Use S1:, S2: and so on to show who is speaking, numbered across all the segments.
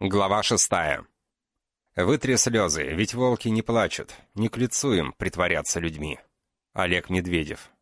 S1: Глава шестая. Вытри слезы, ведь волки не плачут. Не к лицу им притворяться людьми. Олег Медведев.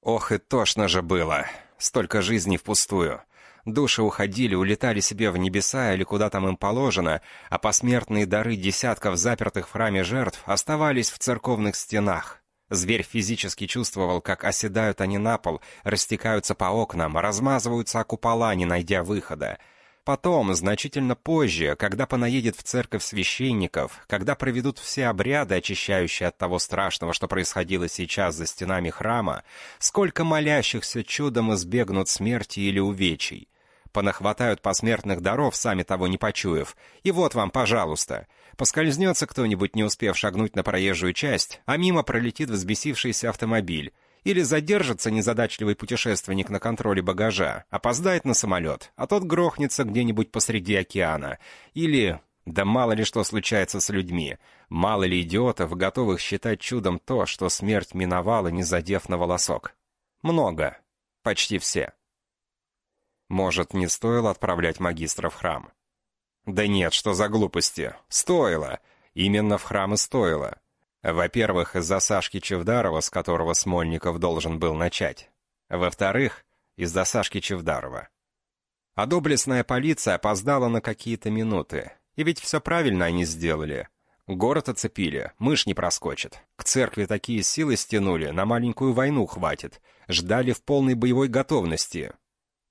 S1: Ох, и тошно же было. Столько жизней впустую. Души уходили, улетали себе в небеса или куда там им положено, а посмертные дары десятков запертых в храме жертв оставались в церковных стенах. Зверь физически чувствовал, как оседают они на пол, растекаются по окнам, размазываются о купола, не найдя выхода. Потом, значительно позже, когда понаедет в церковь священников, когда проведут все обряды, очищающие от того страшного, что происходило сейчас за стенами храма, сколько молящихся чудом избегнут смерти или увечий. Понахватают посмертных даров, сами того не почуяв. И вот вам, пожалуйста. Поскользнется кто-нибудь, не успев шагнуть на проезжую часть, а мимо пролетит взбесившийся автомобиль. Или задержится незадачливый путешественник на контроле багажа, опоздает на самолет, а тот грохнется где-нибудь посреди океана. Или... Да мало ли что случается с людьми. Мало ли идиотов, готовых считать чудом то, что смерть миновала, не задев на волосок. Много. Почти все. Может, не стоило отправлять магистра в храм? Да нет, что за глупости. Стоило. Именно в храм и стоило. Во-первых, из-за Сашки Чевдарова, с которого Смольников должен был начать. Во-вторых, из-за Сашки Чевдарова. А доблестная полиция опоздала на какие-то минуты. И ведь все правильно они сделали. Город оцепили, мышь не проскочит. К церкви такие силы стянули, на маленькую войну хватит. Ждали в полной боевой готовности.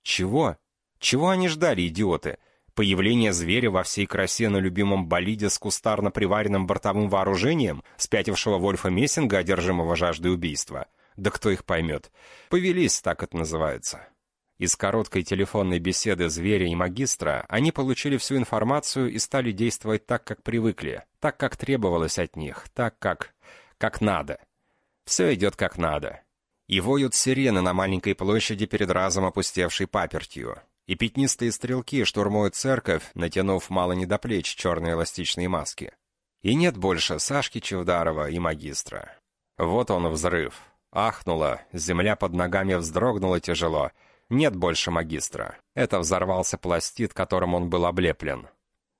S1: Чего? Чего они ждали, идиоты? Появление зверя во всей красе на любимом болиде с кустарно приваренным бортовым вооружением, спятившего Вольфа Мессинга, одержимого жаждой убийства. Да кто их поймет? Повелись, так это называется. Из короткой телефонной беседы зверя и магистра они получили всю информацию и стали действовать так, как привыкли, так, как требовалось от них, так, как... как надо. Все идет как надо. И воют сирены на маленькой площади перед разом опустевшей папертью и пятнистые стрелки штурмуют церковь, натянув мало не до плеч черные эластичные маски. И нет больше Сашки Чевдарова и магистра. Вот он взрыв. Ахнуло, земля под ногами вздрогнула тяжело. Нет больше магистра. Это взорвался пластид, которым он был облеплен.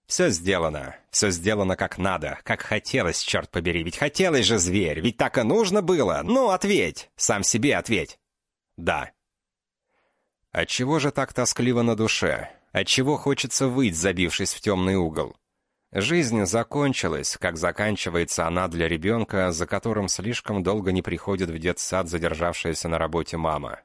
S1: Все сделано. Все сделано как надо, как хотелось, черт побери. Ведь хотелось же, зверь, ведь так и нужно было. Ну, ответь. Сам себе ответь. Да, Отчего же так тоскливо на душе? Отчего хочется выть, забившись в темный угол? Жизнь закончилась, как заканчивается она для ребенка, за которым слишком долго не приходит в детсад задержавшаяся на работе мама.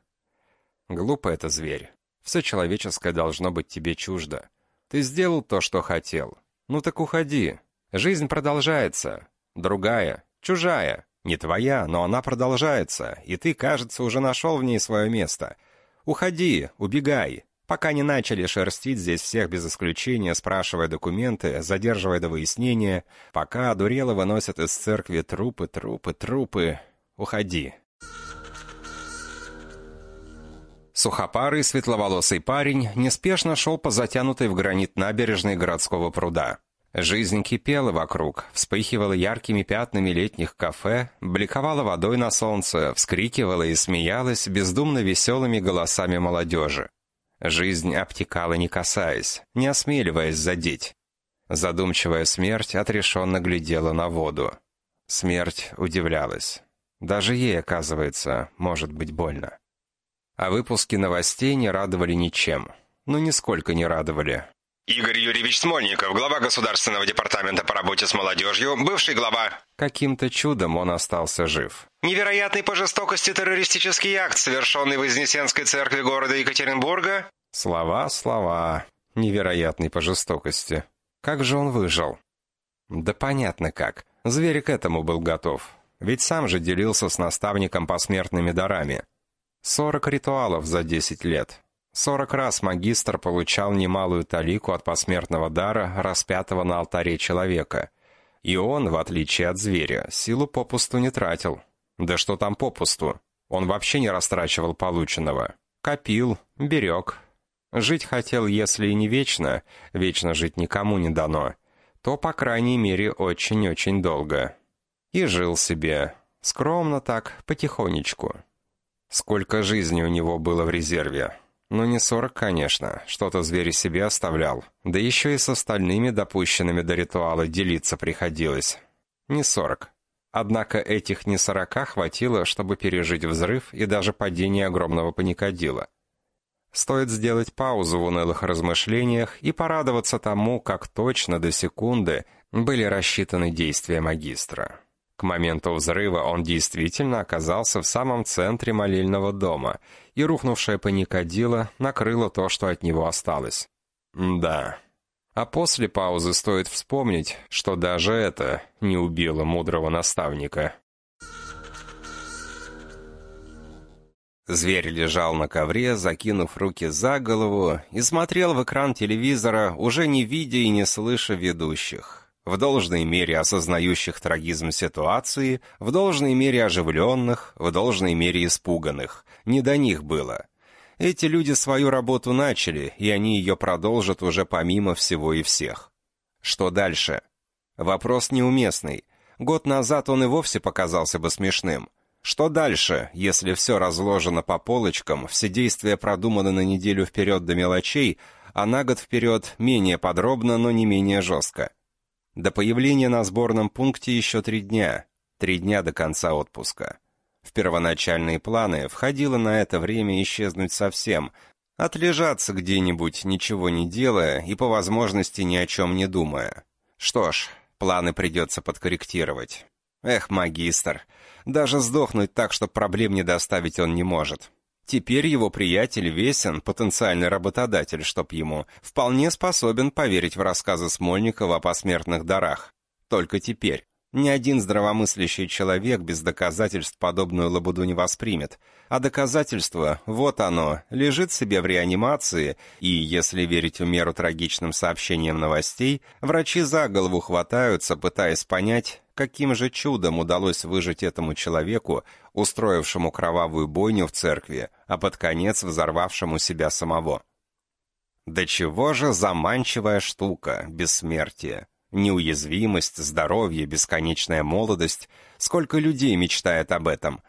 S1: Глупо это зверь. Все человеческое должно быть тебе чуждо. Ты сделал то, что хотел. Ну так уходи. Жизнь продолжается. Другая, чужая. Не твоя, но она продолжается, и ты, кажется, уже нашел в ней свое место — «Уходи, убегай!» Пока не начали шерстить здесь всех без исключения, спрашивая документы, задерживая до выяснения, пока одурело выносят из церкви трупы, трупы, трупы. Уходи. Сухопарый светловолосый парень неспешно шел по затянутой в гранит набережной городского пруда. Жизнь кипела вокруг, вспыхивала яркими пятнами летних кафе, бликовала водой на солнце, вскрикивала и смеялась бездумно веселыми голосами молодежи. Жизнь обтекала, не касаясь, не осмеливаясь задеть. Задумчивая смерть отрешенно глядела на воду. Смерть удивлялась. Даже ей, оказывается, может быть больно. А выпуски новостей не радовали ничем. Ну, нисколько не радовали.
S2: Игорь Юрьевич Смольников, глава Государственного департамента по работе с молодежью, бывший глава...
S1: Каким-то чудом он остался жив.
S2: Невероятный по жестокости террористический акт, совершенный в Вознесенской церкви города Екатеринбурга.
S1: Слова, слова. Невероятный по жестокости. Как же он выжил? Да понятно как. Зверь к этому был готов. Ведь сам же делился с наставником посмертными дарами. Сорок ритуалов за десять лет. Сорок раз магистр получал немалую талику от посмертного дара, распятого на алтаре человека. И он, в отличие от зверя, силу попусту не тратил. Да что там попусту? Он вообще не растрачивал полученного. Копил, берег. Жить хотел, если и не вечно, вечно жить никому не дано, то, по крайней мере, очень-очень долго. И жил себе, скромно так, потихонечку. Сколько жизни у него было в резерве. Ну, не сорок, конечно, что-то зверь себе оставлял. Да еще и с остальными допущенными до ритуала делиться приходилось. Не сорок. Однако этих не сорока хватило, чтобы пережить взрыв и даже падение огромного паникодила. Стоит сделать паузу в унылых размышлениях и порадоваться тому, как точно до секунды были рассчитаны действия магистра. К моменту взрыва он действительно оказался в самом центре молельного дома, и рухнувшая паникодила накрыла то, что от него осталось. Да. А после паузы стоит вспомнить, что даже это не убило мудрого наставника. Зверь лежал на ковре, закинув руки за голову, и смотрел в экран телевизора, уже не видя и не слыша ведущих в должной мере осознающих трагизм ситуации, в должной мере оживленных, в должной мере испуганных. Не до них было. Эти люди свою работу начали, и они ее продолжат уже помимо всего и всех. Что дальше? Вопрос неуместный. Год назад он и вовсе показался бы смешным. Что дальше, если все разложено по полочкам, все действия продуманы на неделю вперед до мелочей, а на год вперед менее подробно, но не менее жестко? До появления на сборном пункте еще три дня. Три дня до конца отпуска. В первоначальные планы входило на это время исчезнуть совсем, отлежаться где-нибудь, ничего не делая и по возможности ни о чем не думая. Что ж, планы придется подкорректировать. Эх, магистр, даже сдохнуть так, что проблем не доставить он не может. Теперь его приятель Весен, потенциальный работодатель, чтоб ему, вполне способен поверить в рассказы Смольникова о посмертных дарах. Только теперь. Ни один здравомыслящий человек без доказательств подобную лабуду не воспримет. А доказательство, вот оно, лежит себе в реанимации, и, если верить в меру трагичным сообщениям новостей, врачи за голову хватаются, пытаясь понять, каким же чудом удалось выжить этому человеку, устроившему кровавую бойню в церкви, а под конец взорвавшему себя самого. Да чего же заманчивая штука, бессмертие. Неуязвимость, здоровье, бесконечная молодость. Сколько людей мечтает об этом.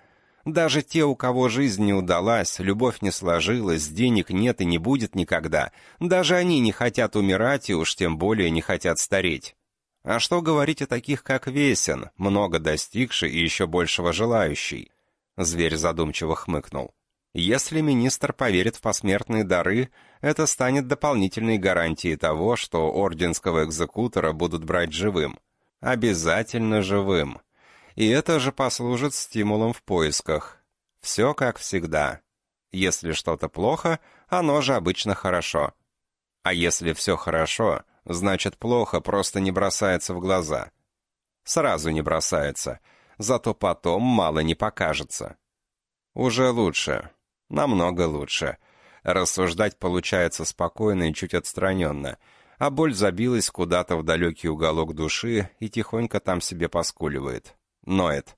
S1: Даже те, у кого жизнь не удалась, любовь не сложилась, денег нет и не будет никогда, даже они не хотят умирать и уж тем более не хотят стареть. А что говорить о таких, как Весен, много достигший и еще большего желающий? Зверь задумчиво хмыкнул. Если министр поверит в посмертные дары, это станет дополнительной гарантией того, что орденского экзекутора будут брать живым. Обязательно живым. И это же послужит стимулом в поисках. Все как всегда. Если что-то плохо, оно же обычно хорошо. А если все хорошо, Значит, плохо просто не бросается в глаза. Сразу не бросается, зато потом мало не покажется. Уже лучше. Намного лучше. Рассуждать получается спокойно и чуть отстраненно, а боль забилась куда-то в далекий уголок души и тихонько там себе поскуливает. Ноет.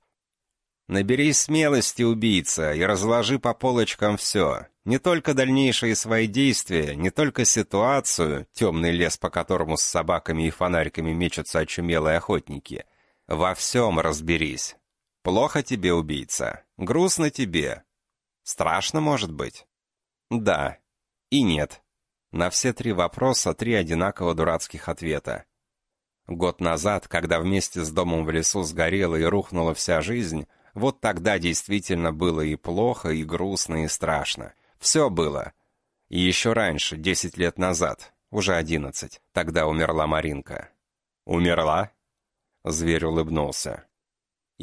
S1: Наберись смелости, убийца, и разложи по полочкам все. Не только дальнейшие свои действия, не только ситуацию, темный лес, по которому с собаками и фонариками мечутся очумелые охотники. Во всем разберись. Плохо тебе, убийца. Грустно тебе. Страшно, может быть? Да. И нет. На все три вопроса три одинаково дурацких ответа. Год назад, когда вместе с домом в лесу сгорела и рухнула вся жизнь, вот тогда действительно было и плохо, и грустно, и страшно. Все было. И еще раньше, десять лет назад, уже одиннадцать, тогда умерла Маринка. «Умерла?» Зверь улыбнулся.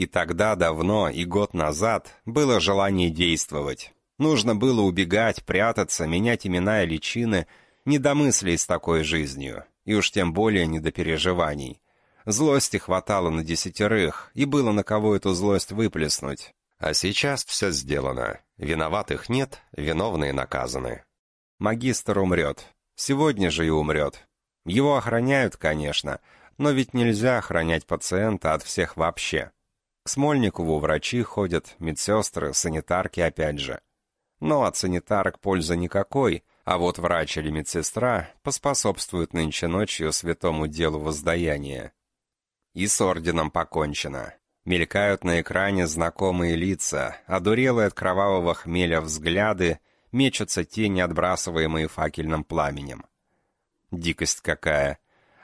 S1: И тогда давно, и год назад, было желание действовать. Нужно было убегать, прятаться, менять имена и личины, не до мыслей с такой жизнью, и уж тем более не до переживаний. Злости хватало на десятерых, и было на кого эту злость выплеснуть. А сейчас все сделано. Виноватых нет, виновные наказаны. Магистр умрет. Сегодня же и умрет. Его охраняют, конечно, но ведь нельзя охранять пациента от всех вообще. К Смольникову врачи ходят, медсестры, санитарки опять же. Но от санитарок пользы никакой, а вот врач или медсестра поспособствуют нынче ночью святому делу воздаяния. И с орденом покончено. Мелькают на экране знакомые лица, одурелые от кровавого хмеля взгляды, мечутся тени, отбрасываемые факельным пламенем. Дикость какая!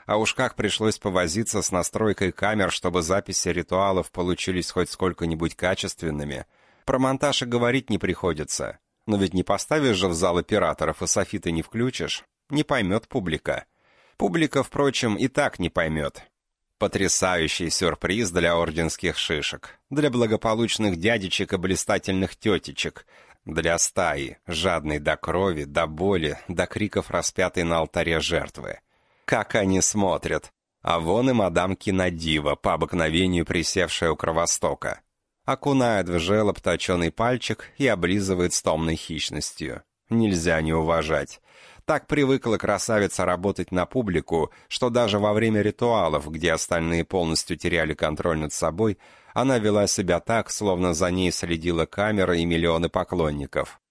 S1: А уж как пришлось повозиться с настройкой камер, чтобы записи ритуалов получились хоть сколько-нибудь качественными. Про монтаж и говорить не приходится. Но ведь не поставишь же в зал операторов и софиты не включишь. Не поймет публика. Публика, впрочем, и так не поймет. Потрясающий сюрприз для орденских шишек, для благополучных дядечек и блистательных тетечек, для стаи, жадной до крови, до боли, до криков распятой на алтаре жертвы. Как они смотрят! А вон и мадам Кинодива, по обыкновению присевшая у кровостока. Окунает в желоб точеный пальчик и облизывает с томной хищностью. Нельзя не уважать. Так привыкла красавица работать на публику, что даже во время ритуалов, где остальные полностью теряли контроль над собой, она вела себя так, словно за ней следила камера и миллионы поклонников.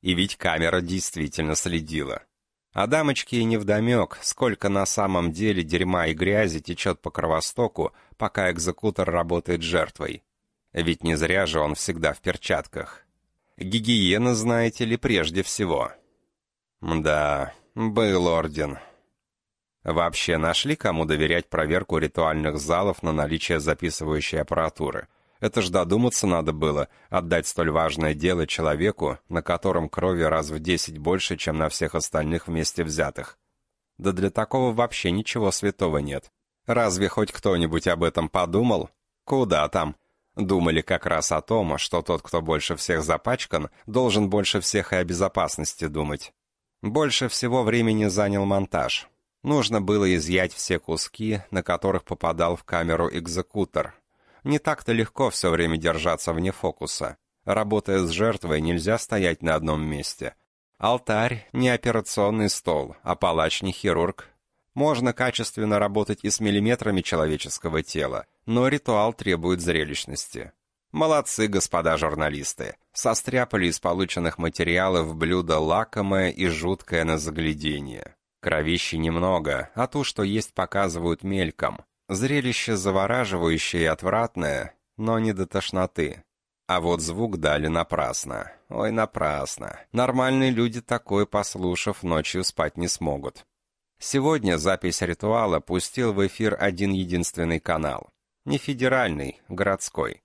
S1: И ведь камера действительно следила. А дамочке и невдомек, сколько на самом деле дерьма и грязи течет по кровостоку, пока экзекутор работает жертвой. Ведь не зря же он всегда в перчатках. Гигиена, знаете ли, прежде всего. Да, был орден. Вообще нашли, кому доверять проверку ритуальных залов на наличие записывающей аппаратуры? Это ж додуматься надо было, отдать столь важное дело человеку, на котором крови раз в десять больше, чем на всех остальных вместе взятых. Да для такого вообще ничего святого нет. Разве хоть кто-нибудь об этом подумал? Куда там? Думали как раз о том, что тот, кто больше всех запачкан, должен больше всех и о безопасности думать. Больше всего времени занял монтаж. Нужно было изъять все куски, на которых попадал в камеру экзекутор, не так-то легко все время держаться вне фокуса. Работая с жертвой, нельзя стоять на одном месте. Алтарь — не операционный стол, а палач не хирург. Можно качественно работать и с миллиметрами человеческого тела, но ритуал требует зрелищности. Молодцы, господа журналисты. Состряпали из полученных материалов блюдо лакомое и жуткое на заглядение. Кровищи немного, а то, что есть, показывают мельком. Зрелище завораживающее и отвратное, но не до тошноты. А вот звук дали напрасно. Ой, напрасно. Нормальные люди такое послушав, ночью спать не смогут. Сегодня запись ритуала пустил в эфир один единственный канал. Не федеральный, городской.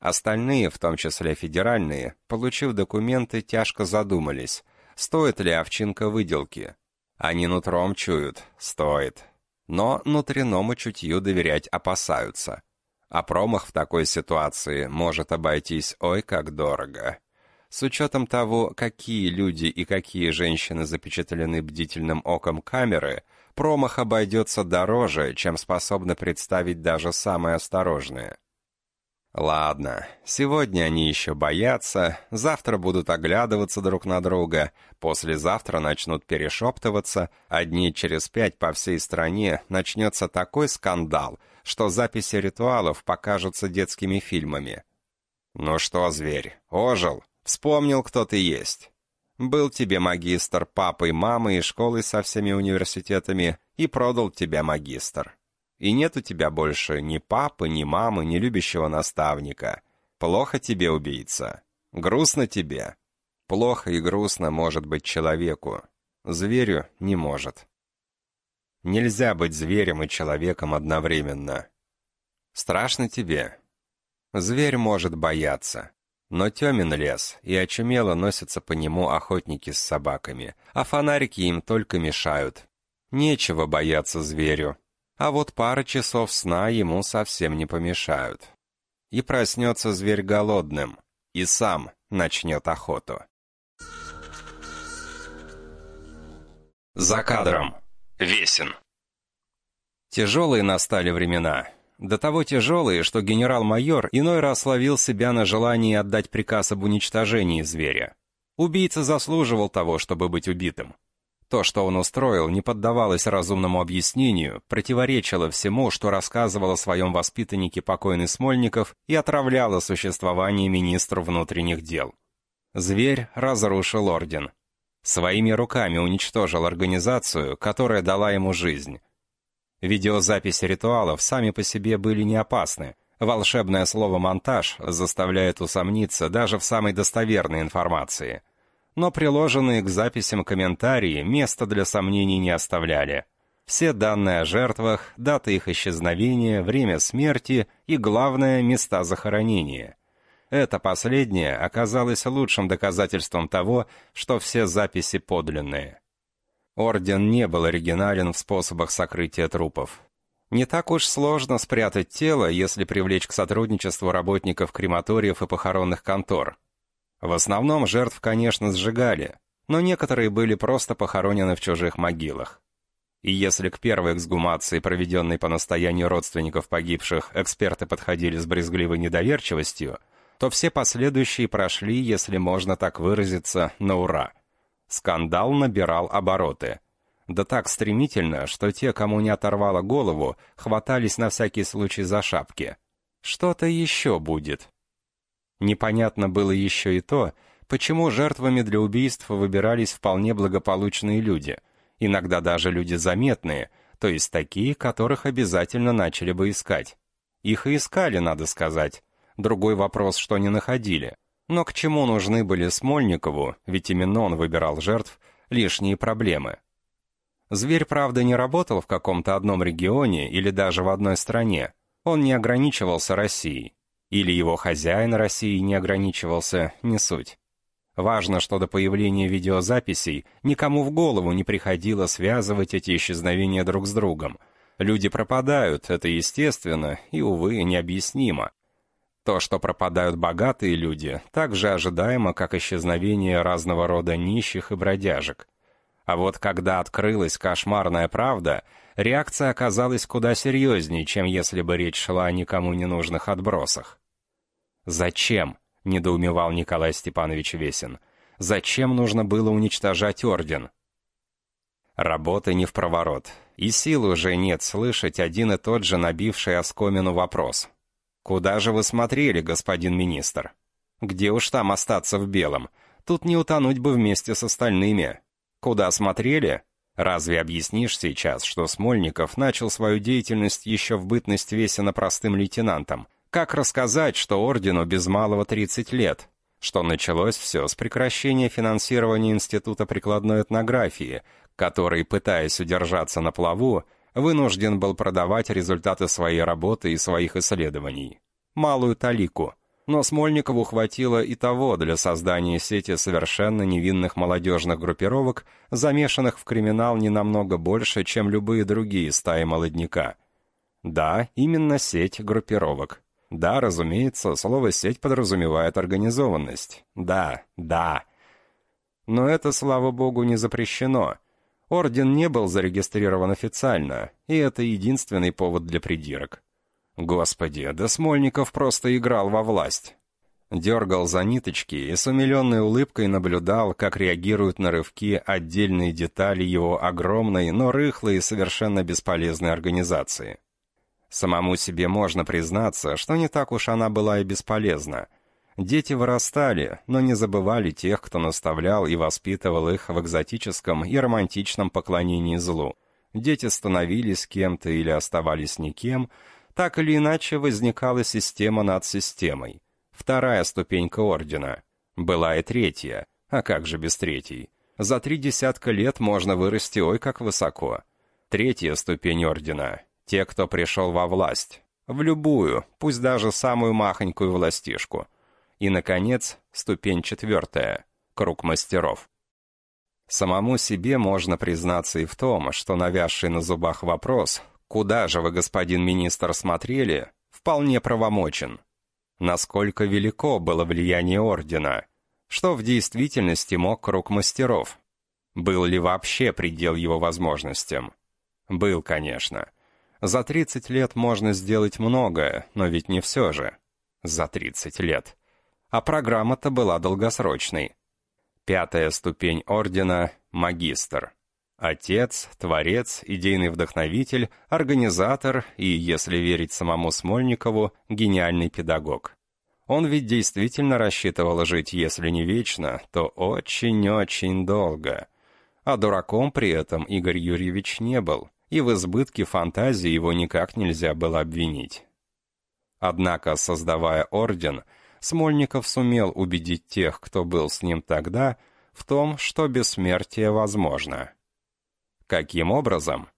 S1: Остальные, в том числе федеральные, получив документы, тяжко задумались, стоит ли овчинка выделки. Они нутром чуют, стоит но внутреннему чутью доверять опасаются. А промах в такой ситуации может обойтись ой как дорого. С учетом того, какие люди и какие женщины запечатлены бдительным оком камеры, промах обойдется дороже, чем способны представить даже самые осторожные. Ладно, сегодня они еще боятся, завтра будут оглядываться друг на друга, послезавтра начнут перешептываться, а дней через пять по всей стране начнется такой скандал, что записи ритуалов покажутся детскими фильмами. «Ну что, зверь, ожил? Вспомнил, кто ты есть?» Был тебе магистр папой, мамой и школой со всеми университетами, и продал тебя магистр. И нет у тебя больше ни папы, ни мамы, ни любящего наставника. Плохо тебе, убийца. Грустно тебе. Плохо и грустно может быть человеку. Зверю не может. Нельзя быть зверем и человеком одновременно. Страшно тебе? Зверь может бояться. Но темен лес, и очумело носятся по нему охотники с собаками, а фонарики им только мешают. Нечего бояться зверю, а вот пара часов сна ему совсем не помешают. И проснется зверь голодным, и сам начнет охоту. За кадром. Весен. Тяжелые настали времена. До того тяжелые, что генерал-майор иной раз ловил себя на желании отдать приказ об уничтожении зверя. Убийца заслуживал того, чтобы быть убитым. То, что он устроил, не поддавалось разумному объяснению, противоречило всему, что рассказывал о своем воспитаннике покойный Смольников и отравляло существование министру внутренних дел. Зверь разрушил орден. Своими руками уничтожил организацию, которая дала ему жизнь. Видеозаписи ритуалов сами по себе были не опасны. Волшебное слово «монтаж» заставляет усомниться даже в самой достоверной информации – но приложенные к записям комментарии места для сомнений не оставляли. Все данные о жертвах, дата их исчезновения, время смерти и, главное, места захоронения. Это последнее оказалось лучшим доказательством того, что все записи подлинные. Орден не был оригинален в способах сокрытия трупов. Не так уж сложно спрятать тело, если привлечь к сотрудничеству работников крематориев и похоронных контор. В основном жертв, конечно, сжигали, но некоторые были просто похоронены в чужих могилах. И если к первой эксгумации, проведенной по настоянию родственников погибших, эксперты подходили с брезгливой недоверчивостью, то все последующие прошли, если можно так выразиться, на ура. Скандал набирал обороты. Да так стремительно, что те, кому не оторвало голову, хватались на всякий случай за шапки. Что-то еще будет. Непонятно было еще и то, почему жертвами для убийств выбирались вполне благополучные люди, иногда даже люди заметные, то есть такие, которых обязательно начали бы искать. Их и искали, надо сказать. Другой вопрос, что не находили. Но к чему нужны были Смольникову, ведь именно он выбирал жертв, лишние проблемы? Зверь, правда, не работал в каком-то одном регионе или даже в одной стране. Он не ограничивался Россией. Или его хозяин России не ограничивался, не суть. Важно, что до появления видеозаписей никому в голову не приходило связывать эти исчезновения друг с другом. Люди пропадают, это естественно и, увы, необъяснимо. То, что пропадают богатые люди, так же ожидаемо, как исчезновение разного рода нищих и бродяжек. А вот когда открылась кошмарная правда, реакция оказалась куда серьезнее, чем если бы речь шла о никому не нужных отбросах. «Зачем?» — недоумевал Николай Степанович Весин. «Зачем нужно было уничтожать орден?» Работы не в проворот, и сил уже нет слышать один и тот же набивший оскомину вопрос. «Куда же вы смотрели, господин министр? Где уж там остаться в белом? Тут не утонуть бы вместе с остальными. Куда смотрели? Разве объяснишь сейчас, что Смольников начал свою деятельность еще в бытность Весина простым лейтенантом? Как рассказать, что ордену без малого 30 лет? Что началось все с прекращения финансирования Института прикладной этнографии, который, пытаясь удержаться на плаву, вынужден был продавать результаты своей работы и своих исследований. Малую талику – но Смольникову хватило и того для создания сети совершенно невинных молодежных группировок, замешанных в криминал не намного больше, чем любые другие стаи молодняка. Да, именно сеть группировок. Да, разумеется, слово «сеть» подразумевает организованность. Да, да. Но это, слава богу, не запрещено. Орден не был зарегистрирован официально, и это единственный повод для придирок. Господи, да Смольников просто играл во власть. Дергал за ниточки и с умиленной улыбкой наблюдал, как реагируют на рывки отдельные детали его огромной, но рыхлой и совершенно бесполезной организации. Самому себе можно признаться, что не так уж она была и бесполезна. Дети вырастали, но не забывали тех, кто наставлял и воспитывал их в экзотическом и романтичном поклонении злу. Дети становились кем-то или оставались никем, так или иначе возникала система над системой. Вторая ступенька ордена. Была и третья. А как же без третьей? За три десятка лет можно вырасти ой как высоко. Третья ступень ордена. Те, кто пришел во власть. В любую, пусть даже самую махонькую властишку. И, наконец, ступень четвертая. Круг мастеров. Самому себе можно признаться и в том, что навязший на зубах вопрос Куда же вы, господин министр, смотрели, вполне правомочен. Насколько велико было влияние ордена? Что в действительности мог круг мастеров? Был ли вообще предел его возможностям? Был, конечно. За 30 лет можно сделать многое, но ведь не все же. За 30 лет. А программа-то была долгосрочной. Пятая ступень ордена — магистр. Отец, творец, идейный вдохновитель, организатор и, если верить самому Смольникову, гениальный педагог. Он ведь действительно рассчитывал жить, если не вечно, то очень-очень долго. А дураком при этом Игорь Юрьевич не был, и в избытке фантазии его никак нельзя было обвинить. Однако, создавая орден, Смольников сумел убедить тех, кто был с ним тогда, В том, что бессмертие возможно. Каким образом?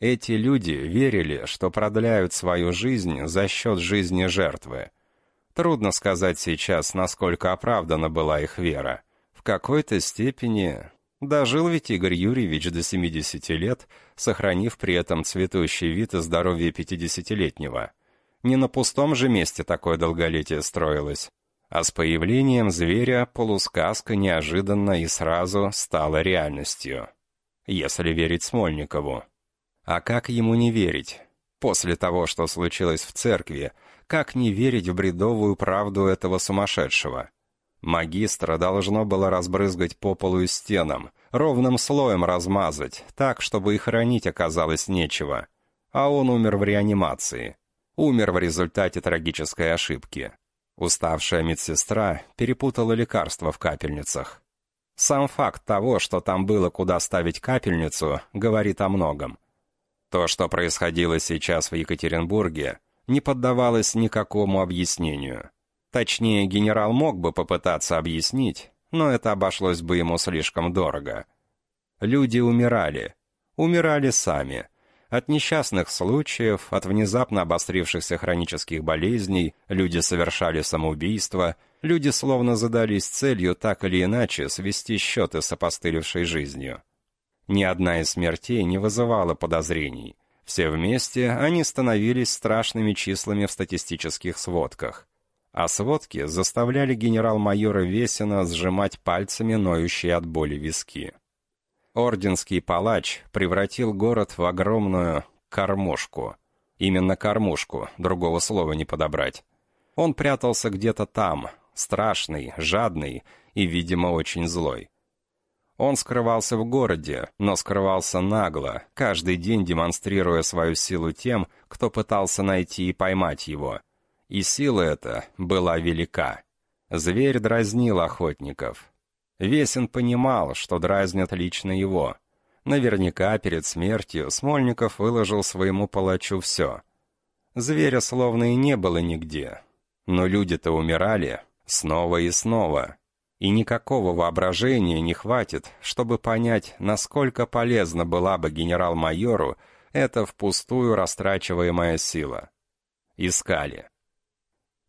S1: Эти люди верили, что продляют свою жизнь за счет жизни жертвы. Трудно сказать сейчас, насколько оправдана была их вера. В какой-то степени дожил ведь Игорь Юрьевич до 70 лет, сохранив при этом цветущий вид и здоровье 50-летнего. Не на пустом же месте такое долголетие строилось. А с появлением зверя полусказка неожиданно и сразу стала реальностью. Если верить Смольникову. А как ему не верить? После того, что случилось в церкви, как не верить в бредовую правду этого сумасшедшего? Магистра должно было разбрызгать по полу и стенам, ровным слоем размазать, так, чтобы и хранить оказалось нечего. А он умер в реанимации. Умер в результате трагической ошибки. Уставшая медсестра перепутала лекарства в капельницах. Сам факт того, что там было куда ставить капельницу, говорит о многом. То, что происходило сейчас в Екатеринбурге, не поддавалось никакому объяснению. Точнее, генерал мог бы попытаться объяснить, но это обошлось бы ему слишком дорого. Люди умирали. Умирали сами. От несчастных случаев, от внезапно обострившихся хронических болезней, люди совершали самоубийство, люди словно задались целью так или иначе свести счеты с опостылевшей жизнью. Ни одна из смертей не вызывала подозрений. Все вместе они становились страшными числами в статистических сводках. А сводки заставляли генерал-майора Весина сжимать пальцами ноющие от боли виски. Орденский палач превратил город в огромную кормушку. Именно кормушку, другого слова не подобрать. Он прятался где-то там, страшный, жадный и, видимо, очень злой. Он скрывался в городе, но скрывался нагло, каждый день демонстрируя свою силу тем, кто пытался найти и поймать его. И сила эта была велика. Зверь дразнил охотников. Весен понимал, что дразнят лично его. Наверняка перед смертью Смольников выложил своему палачу все. Зверя словно и не было нигде. Но люди-то умирали снова и снова и никакого воображения не хватит, чтобы понять, насколько полезна была бы генерал-майору эта впустую растрачиваемая сила. Искали.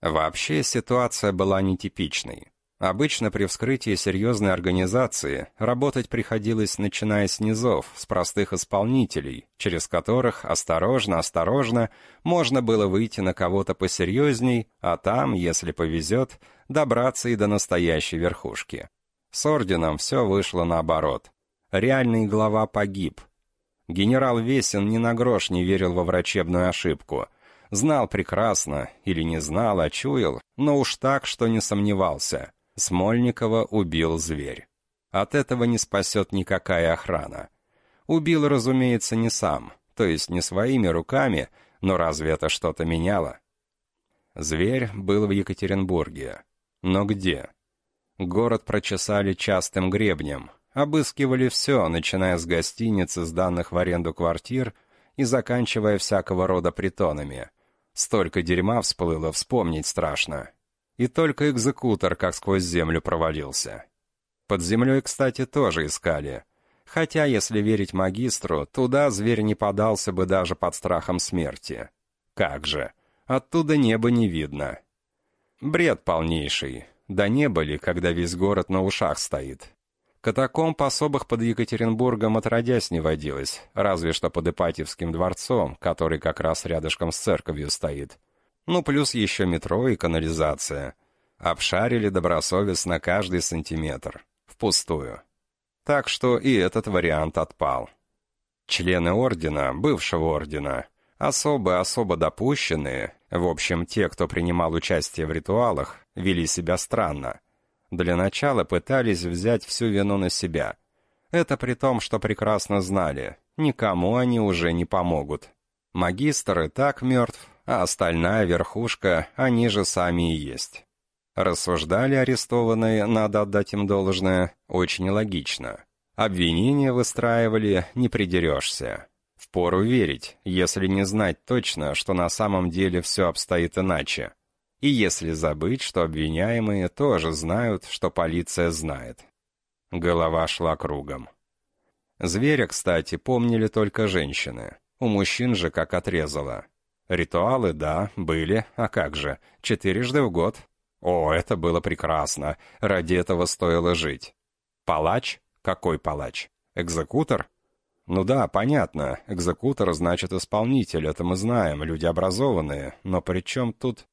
S1: Вообще ситуация была нетипичной. Обычно при вскрытии серьезной организации работать приходилось начиная с низов, с простых исполнителей, через которых осторожно-осторожно можно было выйти на кого-то посерьезней, а там, если повезет, добраться и до настоящей верхушки. С орденом все вышло наоборот. Реальный глава погиб. Генерал Весин ни на грош не верил во врачебную ошибку. Знал прекрасно, или не знал, а чуял, но уж так, что не сомневался — Смольникова убил зверь. От этого не спасет никакая охрана. Убил, разумеется, не сам, то есть не своими руками, но разве это что-то меняло? Зверь был в Екатеринбурге. Но где? Город прочесали частым гребнем, обыскивали все, начиная с гостиницы, сданных в аренду квартир, и заканчивая всякого рода притонами. Столько дерьма всплыло, вспомнить страшно. И только экзекутор как сквозь землю провалился. Под землей, кстати, тоже искали. Хотя, если верить магистру, туда зверь не подался бы даже под страхом смерти. Как же? Оттуда небо не видно. Бред полнейший. Да не были, когда весь город на ушах стоит. Катакомб особых под Екатеринбургом отродясь не водилось, разве что под Ипатьевским дворцом, который как раз рядышком с церковью стоит. Ну, плюс еще метро и канализация. Обшарили добросовестно каждый сантиметр. Впустую. Так что и этот вариант отпал. Члены ордена, бывшего ордена, особо-особо допущенные, в общем, те, кто принимал участие в ритуалах, вели себя странно. Для начала пытались взять всю вину на себя. Это при том, что прекрасно знали, никому они уже не помогут. Магистр и так мертв, а остальная верхушка они же сами и есть. Рассуждали арестованные, надо отдать им должное, очень логично. Обвинения выстраивали, не придерешься. Впору верить, если не знать точно, что на самом деле все обстоит иначе. И если забыть, что обвиняемые тоже знают, что полиция знает. Голова шла кругом. Зверя, кстати, помнили только женщины. У мужчин же как отрезало. Ритуалы, да, были, а как же, четырежды в год. О, это было прекрасно, ради этого стоило жить. Палач? Какой палач? Экзекутор? Ну да, понятно, экзекутор значит исполнитель, это мы знаем, люди образованные, но при чем тут...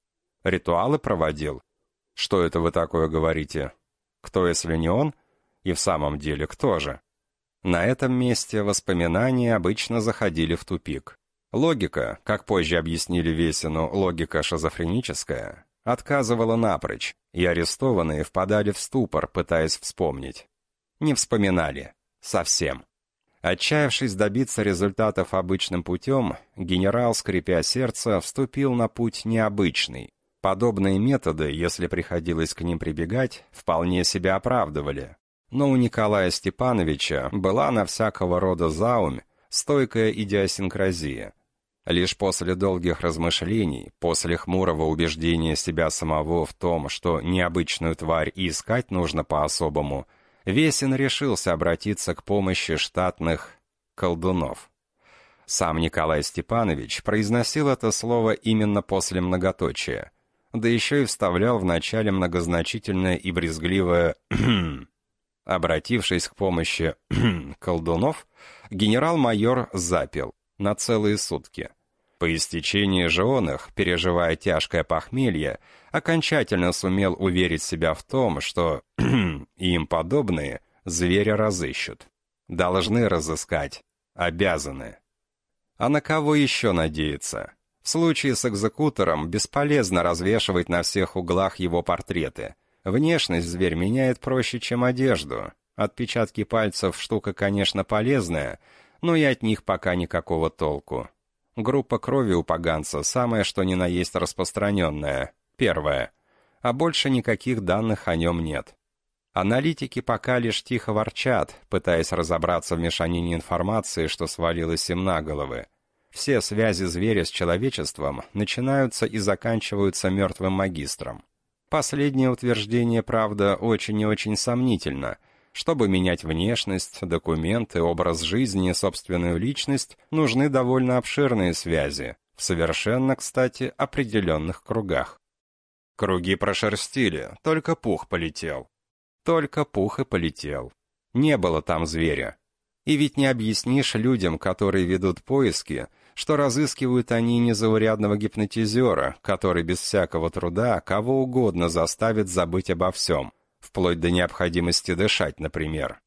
S1: Ритуалы проводил? Что это вы такое говорите? Кто, если не он? И в самом деле, кто же? На этом месте воспоминания обычно заходили в тупик. Логика, как позже объяснили Весину, логика шизофреническая, отказывала напрочь, и арестованные впадали в ступор, пытаясь вспомнить. Не вспоминали. Совсем. Отчаявшись добиться результатов обычным путем, генерал, скрипя сердце, вступил на путь необычный. Подобные методы, если приходилось к ним прибегать, вполне себя оправдывали. Но у Николая Степановича была на всякого рода заумь стойкая идиосинкразия. Лишь после долгих размышлений, после хмурого убеждения себя самого в том, что необычную тварь искать нужно по-особому, Весин решился обратиться к помощи штатных колдунов. Сам Николай Степанович произносил это слово именно после многоточия, да еще и вставлял в начале многозначительное и брезгливое Обратившись к помощи колдунов, генерал-майор запил на целые сутки. По истечении же он их, переживая тяжкое похмелье, окончательно сумел уверить себя в том, что им подобные зверя разыщут. Должны разыскать. Обязаны. А на кого еще надеяться? В случае с экзекутором бесполезно развешивать на всех углах его портреты. Внешность зверь меняет проще, чем одежду. Отпечатки пальцев штука, конечно, полезная, но и от них пока никакого толку. Группа крови у поганца самая что ни на есть распространенная, первая, а больше никаких данных о нем нет. Аналитики пока лишь тихо ворчат, пытаясь разобраться в мешанине информации, что свалилось им на головы. Все связи зверя с человечеством начинаются и заканчиваются мертвым магистром. Последнее утверждение, правда, очень и очень сомнительно. Чтобы менять внешность, документы, образ жизни и собственную личность, нужны довольно обширные связи, в совершенно, кстати, определенных кругах. Круги прошерстили, только пух полетел. Только пух и полетел. Не было там зверя. И ведь не объяснишь людям, которые ведут поиски, что разыскивают они незаурядного гипнотизера, который без всякого труда кого угодно заставит забыть обо всем, вплоть до необходимости дышать, например.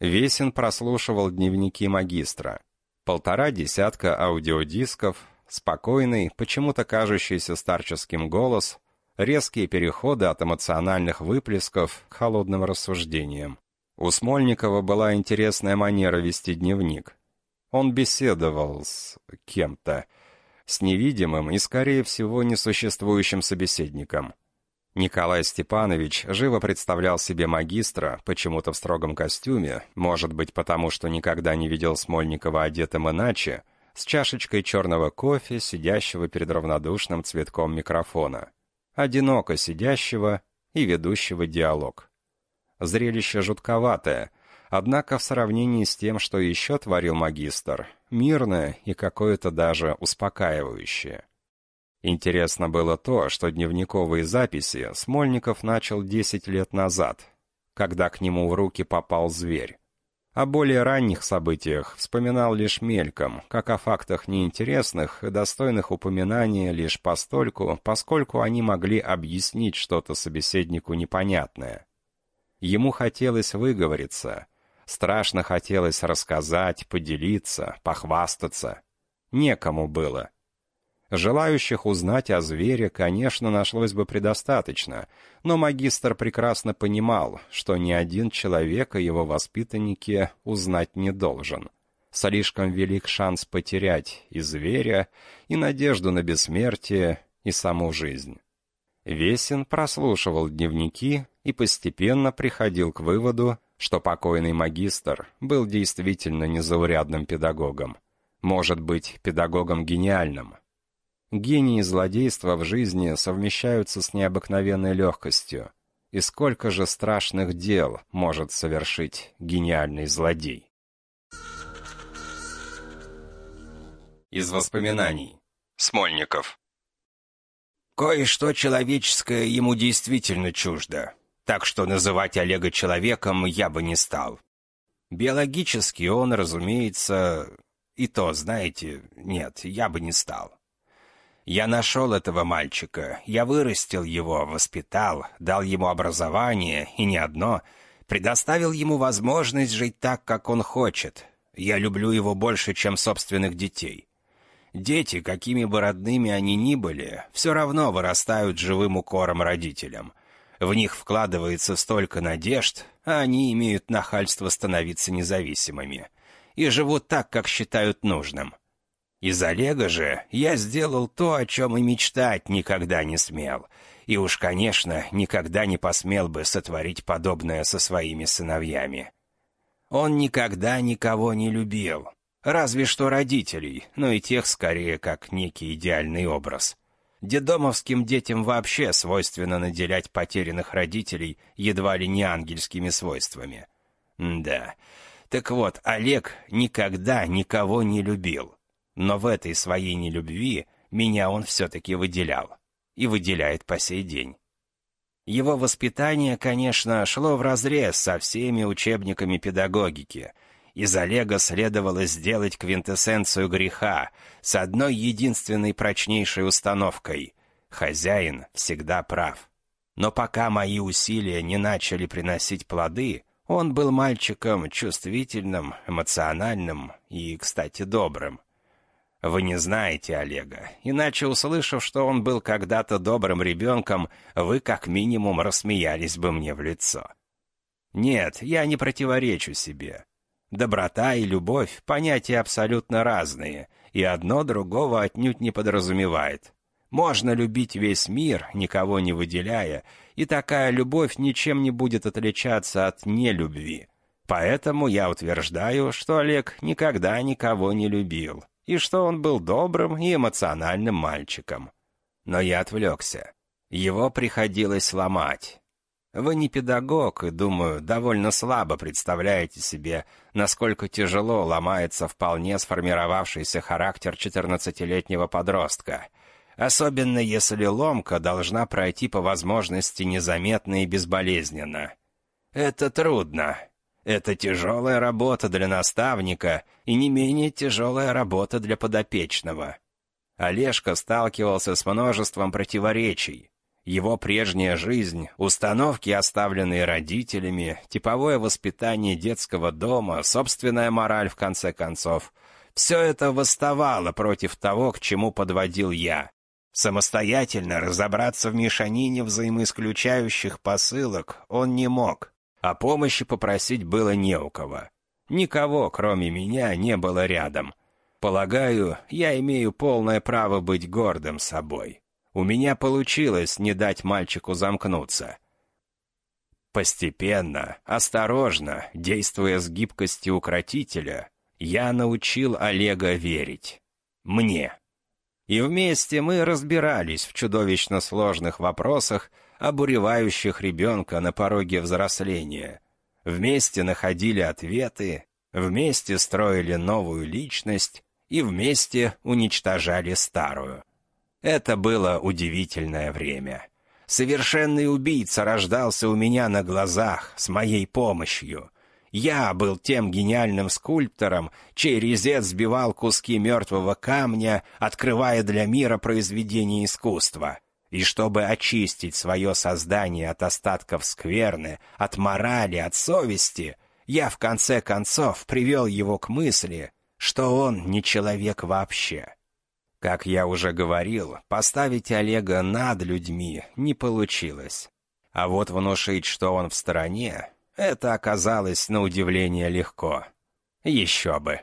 S1: Весин прослушивал дневники магистра. Полтора десятка аудиодисков, спокойный, почему-то кажущийся старческим голос, резкие переходы от эмоциональных выплесков к холодным рассуждениям. У Смольникова была интересная манера вести дневник. Он беседовал с кем-то, с невидимым и, скорее всего, несуществующим собеседником. Николай Степанович живо представлял себе магистра, почему-то в строгом костюме, может быть, потому что никогда не видел Смольникова одетым иначе, с чашечкой черного кофе, сидящего перед равнодушным цветком микрофона, одиноко сидящего и ведущего диалог. Зрелище жутковатое — Однако в сравнении с тем, что еще творил магистр, мирное и какое-то даже успокаивающее. Интересно было то, что дневниковые записи Смольников начал 10 лет назад, когда к нему в руки попал зверь. О более ранних событиях вспоминал лишь мельком, как о фактах неинтересных и достойных упоминания лишь постольку, поскольку они могли объяснить что-то собеседнику непонятное. Ему хотелось выговориться, Страшно хотелось рассказать, поделиться, похвастаться. Некому было. Желающих узнать о звере, конечно, нашлось бы предостаточно, но магистр прекрасно понимал, что ни один человек и его воспитанники узнать не должен. Слишком велик шанс потерять и зверя, и надежду на бессмертие, и саму жизнь. Весин прослушивал дневники и постепенно приходил к выводу, что покойный магистр был действительно незаурядным педагогом. Может быть, педагогом гениальным. Гений и злодейство в жизни совмещаются с необыкновенной легкостью. И сколько же страшных дел может совершить гениальный злодей? Из воспоминаний.
S2: Смольников.
S3: Кое-что человеческое ему действительно чуждо, так что называть Олега человеком я бы не стал. Биологически он, разумеется, и то, знаете, нет, я бы не стал. Я нашел этого мальчика, я вырастил его, воспитал, дал ему образование, и не одно, предоставил ему возможность жить так, как он хочет. Я люблю его больше, чем собственных детей. Дети, какими бы родными они ни были, все равно вырастают живым укором родителям. В них вкладывается столько надежд, а они имеют нахальство становиться независимыми. И живут так, как считают нужным. Из Олега же я сделал то, о чем и мечтать никогда не смел. И уж, конечно, никогда не посмел бы сотворить подобное со своими сыновьями. Он никогда никого не любил, Разве что родителей, но и тех скорее как некий идеальный образ. Дедомовским детям вообще свойственно наделять потерянных родителей едва ли не ангельскими свойствами. М да. Так вот, Олег никогда никого не любил. Но в этой своей нелюбви меня он все-таки выделял. И выделяет по сей день. Его воспитание, конечно, шло вразрез со всеми учебниками педагогики — из Олега следовало сделать квинтэссенцию греха с одной единственной прочнейшей установкой — хозяин всегда прав. Но пока мои усилия не начали приносить плоды, он был мальчиком чувствительным, эмоциональным и, кстати, добрым. Вы не знаете Олега, иначе, услышав, что он был когда-то добрым ребенком, вы как минимум рассмеялись бы мне в лицо. Нет, я не противоречу себе. Доброта и любовь — понятия абсолютно разные, и одно другого отнюдь не подразумевает. Можно любить весь мир, никого не выделяя, и такая любовь ничем не будет отличаться от нелюбви. Поэтому я утверждаю, что Олег никогда никого не любил, и что он был добрым и эмоциональным мальчиком. Но я отвлекся. Его приходилось ломать. Вы не педагог и, думаю, довольно слабо представляете себе, насколько тяжело ломается вполне сформировавшийся характер 14-летнего подростка. Особенно если ломка должна пройти по возможности незаметно и безболезненно. Это трудно. Это тяжелая работа для наставника и не менее тяжелая работа для подопечного. Олежка сталкивался с множеством противоречий, его прежняя жизнь, установки, оставленные родителями, типовое воспитание детского дома, собственная мораль, в конце концов. Все это восставало против того, к чему подводил я. Самостоятельно разобраться в мешанине взаимоисключающих посылок он не мог, а помощи попросить было не у кого. Никого, кроме меня, не было рядом. Полагаю, я имею полное право быть гордым собой. У меня получилось не дать мальчику замкнуться. Постепенно, осторожно, действуя с гибкостью укротителя, я научил Олега верить. Мне. И вместе мы разбирались в чудовищно сложных вопросах, обуревающих ребенка на пороге взросления. Вместе находили ответы, вместе строили новую личность и вместе уничтожали старую. Это было удивительное время. Совершенный убийца рождался у меня на глазах, с моей помощью. Я был тем гениальным скульптором, чей резец сбивал куски мертвого камня, открывая для мира произведение искусства. И чтобы очистить свое создание от остатков скверны, от морали, от совести, я в конце концов привел его к мысли, что он не человек вообще. Как я уже говорил, поставить Олега над людьми не получилось. А вот внушить, что он в стороне, это оказалось на удивление легко. Еще бы.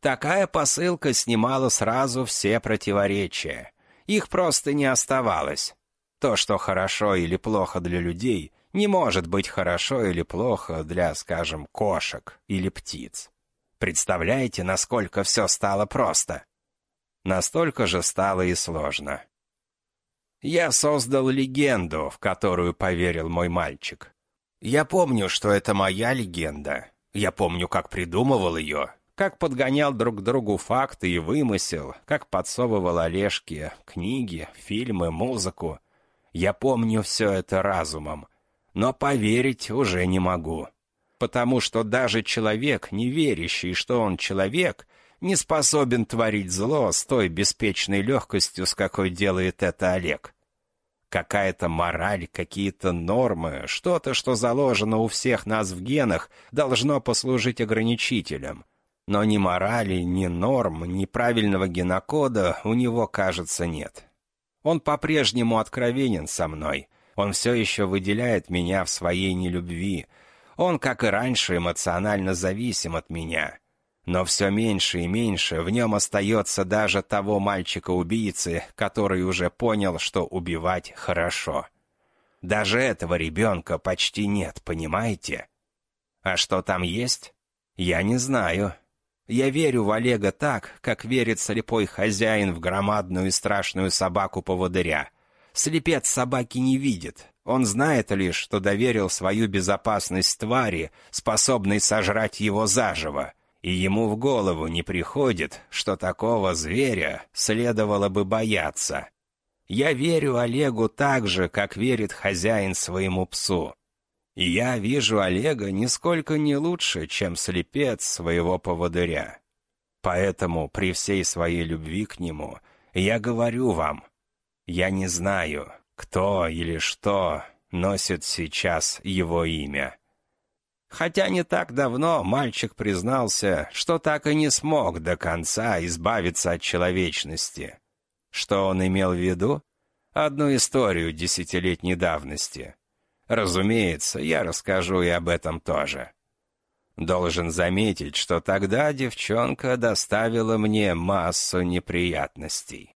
S3: Такая посылка снимала сразу все противоречия. Их просто не оставалось. То, что хорошо или плохо для людей, не может быть хорошо или плохо для, скажем, кошек или птиц. Представляете, насколько все стало просто? Настолько же стало и сложно. Я создал легенду, в которую поверил мой мальчик. Я помню, что это моя легенда. Я помню, как придумывал ее, как подгонял друг другу факты и вымысел, как подсовывал Олежке книги, фильмы, музыку. Я помню все это разумом, но поверить уже не могу. Потому что даже человек, не верящий, что он человек, не способен творить зло с той беспечной легкостью, с какой делает это Олег. Какая-то мораль, какие-то нормы, что-то, что заложено у всех нас в генах, должно послужить ограничителем. Но ни морали, ни норм, ни правильного генокода у него, кажется, нет. Он по-прежнему откровенен со мной. Он все еще выделяет меня в своей нелюбви. Он, как и раньше, эмоционально зависим от меня. Но все меньше и меньше в нем остается даже того мальчика-убийцы, который уже понял, что убивать хорошо. Даже этого ребенка почти нет, понимаете? А что там есть? Я не знаю. Я верю в Олега так, как верит слепой хозяин в громадную и страшную собаку-поводыря. Слепец собаки не видит. Он знает лишь, что доверил свою безопасность твари, способной сожрать его заживо и ему в голову не приходит, что такого зверя следовало бы бояться. Я верю Олегу так же, как верит хозяин своему псу. Я вижу Олега нисколько не лучше, чем слепец своего поводыря. Поэтому при всей своей любви к нему я говорю вам, я не знаю, кто или что носит сейчас его имя. Хотя не так давно мальчик признался, что так и не смог до конца избавиться от человечности. Что он имел в виду? Одну историю десятилетней давности. Разумеется, я расскажу и об этом тоже. Должен заметить, что тогда девчонка доставила мне массу неприятностей.